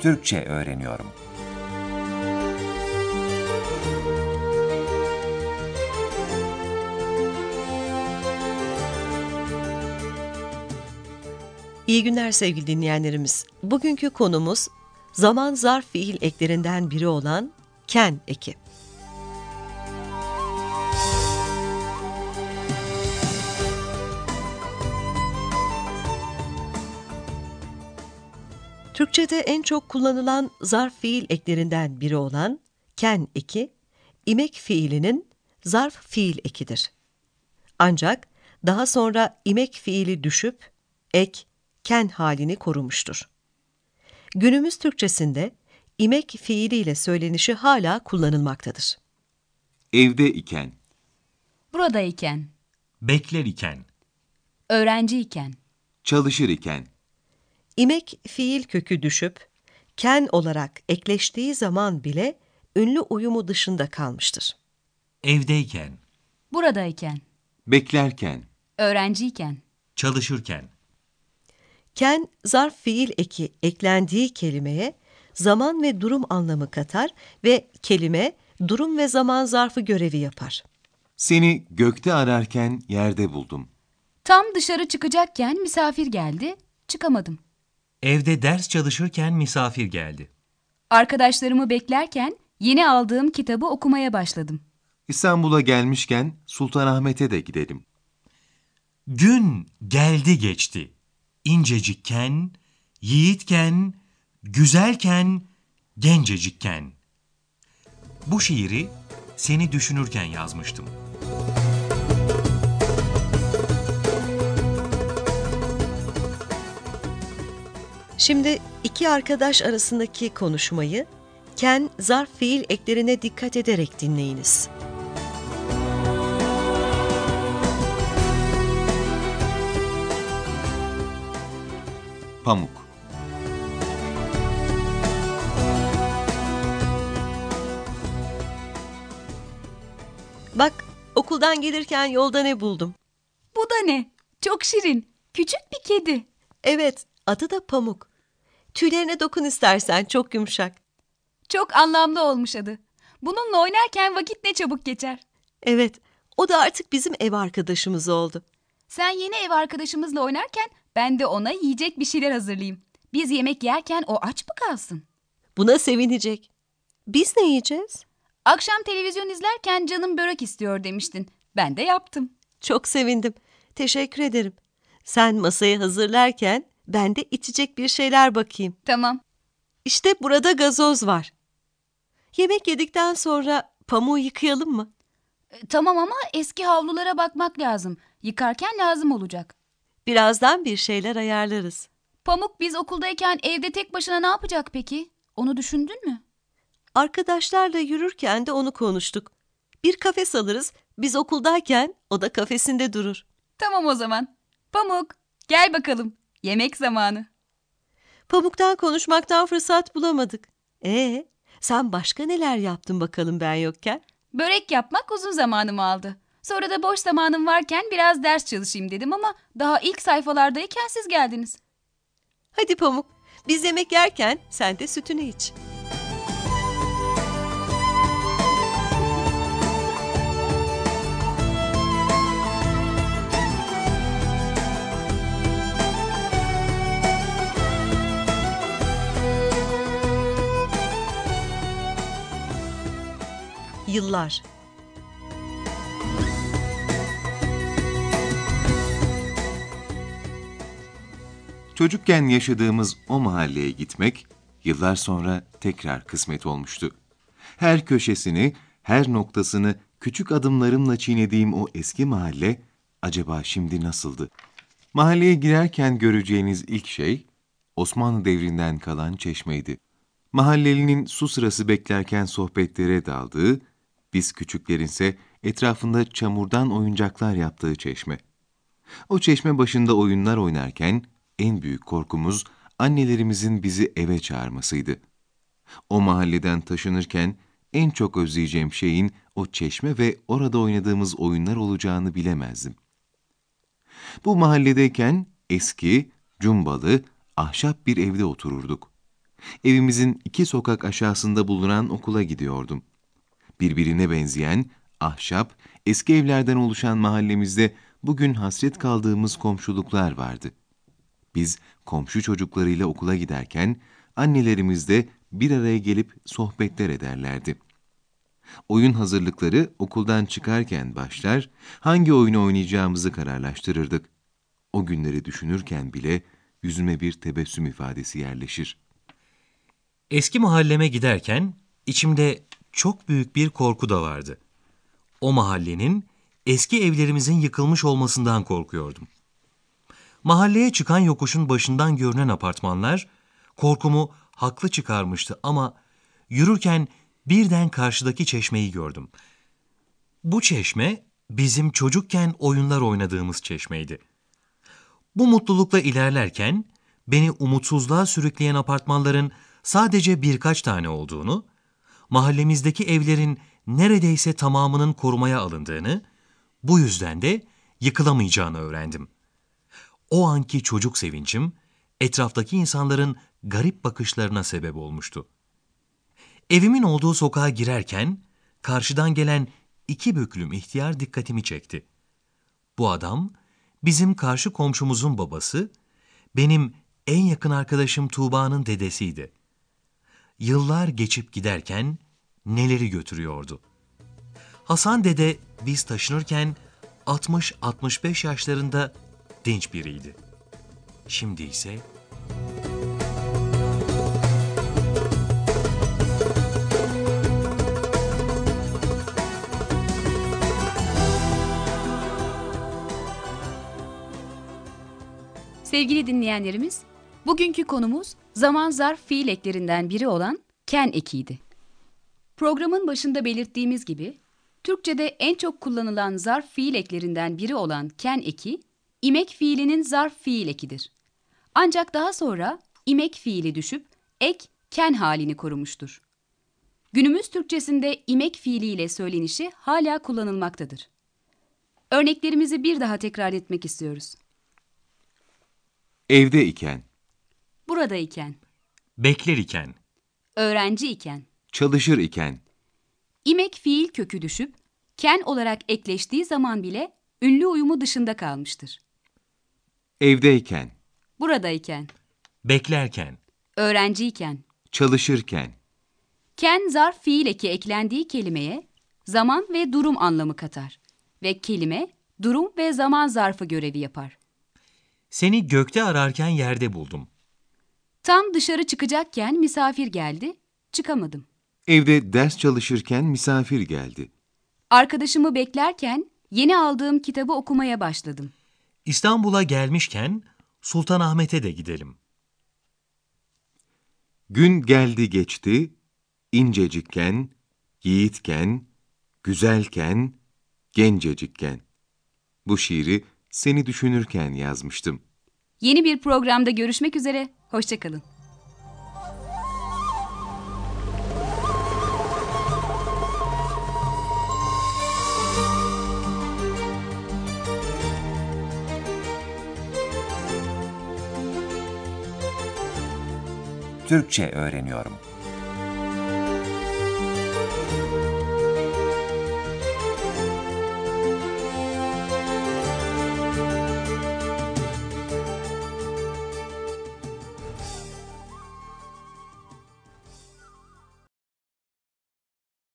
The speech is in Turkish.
Türkçe öğreniyorum. İyi günler sevgili dinleyenlerimiz. Bugünkü konumuz zaman zarf fiil eklerinden biri olan ken eki. Türkçe'de en çok kullanılan zarf fiil eklerinden biri olan ken eki, imek fiilinin zarf fiil ekidir. Ancak daha sonra imek fiili düşüp ek, ken halini korumuştur. Günümüz Türkçesinde imek fiiliyle söylenişi hala kullanılmaktadır. Evde iken, Buradayken, bekler iken, öğrenciyken, çalışır iken, İmek fiil kökü düşüp ken olarak ekleştiği zaman bile ünlü uyumu dışında kalmıştır. evdeyken, buradayken, beklerken, öğrenciyken, çalışırken, Ken zarf fiil eki eklendiği kelimeye zaman ve durum anlamı katar ve kelime durum ve zaman zarfı görevi yapar. seni gökte ararken yerde buldum. tam dışarı çıkacakken misafir geldi, çıkamadım. Evde ders çalışırken misafir geldi. Arkadaşlarımı beklerken yeni aldığım kitabı okumaya başladım. İstanbul'a gelmişken Sultanahmet'e de gidelim. Gün geldi geçti. İncecikken, yiğitken, güzelken, gencecikken. Bu şiiri seni düşünürken yazmıştım. Şimdi iki arkadaş arasındaki konuşmayı ken zarf fiil eklerine dikkat ederek dinleyiniz. Pamuk, Bak okuldan gelirken yolda ne buldum? Bu da ne? Çok şirin. Küçük bir kedi. Evet adı da Pamuk. Tüylerine dokun istersen çok yumuşak. Çok anlamlı olmuş adı. Bununla oynarken vakit ne çabuk geçer. Evet o da artık bizim ev arkadaşımız oldu. Sen yeni ev arkadaşımızla oynarken ben de ona yiyecek bir şeyler hazırlayayım. Biz yemek yerken o aç mı kalsın? Buna sevinecek. Biz ne yiyeceğiz? Akşam televizyon izlerken canım börek istiyor demiştin. Ben de yaptım. Çok sevindim. Teşekkür ederim. Sen masayı hazırlarken ben de içecek bir şeyler bakayım. Tamam. İşte burada gazoz var. Yemek yedikten sonra pamuğu yıkayalım mı? E, Tamam ama eski havlulara bakmak lazım. Yıkarken lazım olacak. Birazdan bir şeyler ayarlarız. Pamuk biz okuldayken evde tek başına ne yapacak peki? Onu düşündün mü? Arkadaşlarla yürürken de onu konuştuk. Bir kafes alırız, biz okuldayken o da kafesinde durur. Tamam o zaman. Pamuk gel bakalım. Yemek zamanı. Pamuktan konuşmaktan fırsat bulamadık. Ee, sen başka neler yaptın bakalım ben yokken? Börek yapmak uzun zamanımı aldı. Sonra da boş zamanım varken biraz ders çalışayım dedim ama daha ilk sayfalardayken siz geldiniz. Hadi Pamuk, biz yemek yerken sen de sütünü iç. Yıllar Çocukken yaşadığımız o mahalleye gitmek, yıllar sonra tekrar kısmet olmuştu. Her köşesini, her noktasını küçük adımlarımla çiğnediğim o eski mahalle, acaba şimdi nasıldı? Mahalleye girerken göreceğiniz ilk şey, Osmanlı devrinden kalan çeşmeydi. Mahallelinin su sırası beklerken sohbetlere daldığı, biz küçüklerin ise etrafında çamurdan oyuncaklar yaptığı çeşme. O çeşme başında oyunlar oynarken en büyük korkumuz annelerimizin bizi eve çağırmasıydı. O mahalleden taşınırken en çok özleyeceğim şeyin o çeşme ve orada oynadığımız oyunlar olacağını bilemezdim. Bu mahalledeyken eski, cumbalı, ahşap bir evde otururduk. Evimizin iki sokak aşağısında bulunan okula gidiyordum. Birbirine benzeyen, ahşap, eski evlerden oluşan mahallemizde bugün hasret kaldığımız komşuluklar vardı. Biz komşu çocuklarıyla okula giderken annelerimiz de bir araya gelip sohbetler ederlerdi. Oyun hazırlıkları okuldan çıkarken başlar, hangi oyunu oynayacağımızı kararlaştırırdık. O günleri düşünürken bile yüzüme bir tebessüm ifadesi yerleşir. Eski mahalleme giderken içimde çok büyük bir korku da vardı. O mahallenin eski evlerimizin yıkılmış olmasından korkuyordum. Mahalleye çıkan yokuşun başından görünen apartmanlar korkumu haklı çıkarmıştı ama yürürken birden karşıdaki çeşmeyi gördüm. Bu çeşme bizim çocukken oyunlar oynadığımız çeşmeydi. Bu mutlulukla ilerlerken beni umutsuzluğa sürükleyen apartmanların sadece birkaç tane olduğunu, mahallemizdeki evlerin neredeyse tamamının korumaya alındığını, bu yüzden de yıkılamayacağını öğrendim. O anki çocuk sevincim, etraftaki insanların garip bakışlarına sebep olmuştu. Evimin olduğu sokağa girerken, karşıdan gelen iki büklüm ihtiyar dikkatimi çekti. Bu adam, bizim karşı komşumuzun babası, benim en yakın arkadaşım Tuğba'nın dedesiydi. Yıllar geçip giderken neleri götürüyordu. Hasan dede biz taşınırken 60-65 yaşlarında dinç biriydi. Şimdi ise Sevgili dinleyenlerimiz, bugünkü konumuz zaman zarf fiil eklerinden biri olan ken ekiydi. Programın başında belirttiğimiz gibi, Türkçe'de en çok kullanılan zarf fiil eklerinden biri olan ken eki, imek fiilinin zarf fiil ekidir. Ancak daha sonra imek fiili düşüp ek ken halini korumuştur. Günümüz Türkçesinde imek fiiliyle söylenişi hala kullanılmaktadır. Örneklerimizi bir daha tekrar etmek istiyoruz. Evde iken, Buradayken, bekler iken, öğrenci iken, çalışır iken, imek fiil kökü düşüp ken olarak ekleştiği zaman bile ünlü uyumu dışında kalmıştır. evdeyken, Buradayken, beklerken, öğrenciyken, çalışırken, ken zarf fiil eki eklendiği kelimeye zaman ve durum anlamı katar ve kelime durum ve zaman zarfı görevi yapar. seni gökte ararken yerde buldum. Tam dışarı çıkacakken misafir geldi, çıkamadım. evde ders çalışırken misafir geldi. Arkadaşımı beklerken yeni aldığım kitabı okumaya başladım. İstanbul'a gelmişken Sultanahmet'e de gidelim. Gün geldi geçti, incecikken, yiğitken, güzelken, gencecikken. Bu şiiri seni düşünürken yazmıştım. Yeni bir programda görüşmek üzere, hoşçakalın. Türkçe öğreniyorum.